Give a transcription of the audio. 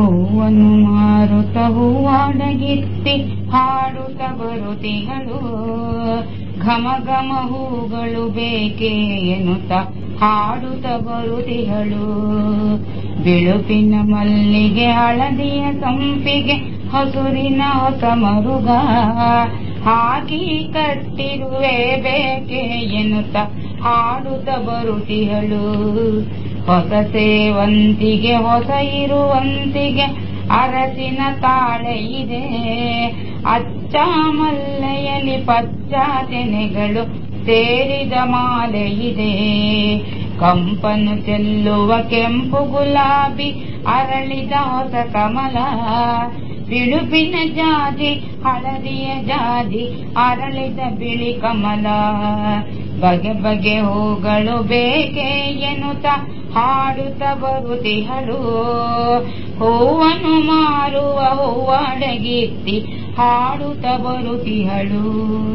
ಹೂವನ್ನು ಮಾರುತ ಹೂವಾಡಗಿತ್ತಿ ಹಾಡುತ್ತ ಬರುತಿಗಳು. ಘಮ ಘಮ ಹೂಗಳು ಬೇಕೇ ಎನ್ನುತ್ತ ಹಾಡುತ್ತ ಬರುತಿಗಳು. ಬಿಳುಪಿನ ಮಲ್ಲಿಗೆ, ಹಳದಿಯ ಸಂಪಿಗೆ ಹಸುರಿನ ಹೊಸ ಮರುಗ. ಹಾಕಿ ಕಟ್ಟಿರುವೆ ಬೇಕೆ ಎನ್ನುತ್ತ ಹಾಡುತ್ತ ಬರುತಿಹಳು ಹೊಸ ಸೇವಂತಿಗೆ, ಹೊಸ ಇರುವಂತಿಗೆ ಅರಸಿನ ತಾಳೆ ಇದೆ. ಅಚ್ಚ ಮಲ್ಲೆಯಲ್ಲಿ ಪಚ್ಚ ತೆನೆಗಳು ಸೇರಿದ ಮಾಲೆ ಇದೆ. ಕಂಪನು ಚೆಲ್ಲುವ ಕೆಂಪು ಗುಲಾಬಿ ಅರಳಿದ ಹೊಸ ಕಮಲ. ಬಿಳುಪಿನ ಜಾತಿ, ಹಳದಿಯ ಜಾತಿ, ಅರಳಿದ ಬಿಳಿ ಕಮಲ. ಬಗೆ ಬಗೆ ಹೂಗಳು ಬೇಕೆ ಎನ್ನುತ್ತ ಹಾಡುತ್ತ ಬರುತಿಹಳು. ಹೂವನ್ನು ಮಾರುವ ಹೂವಡಗಿತ್ತಿ ಹಾಡುತ್ತ ಬರುತಿಹಳು.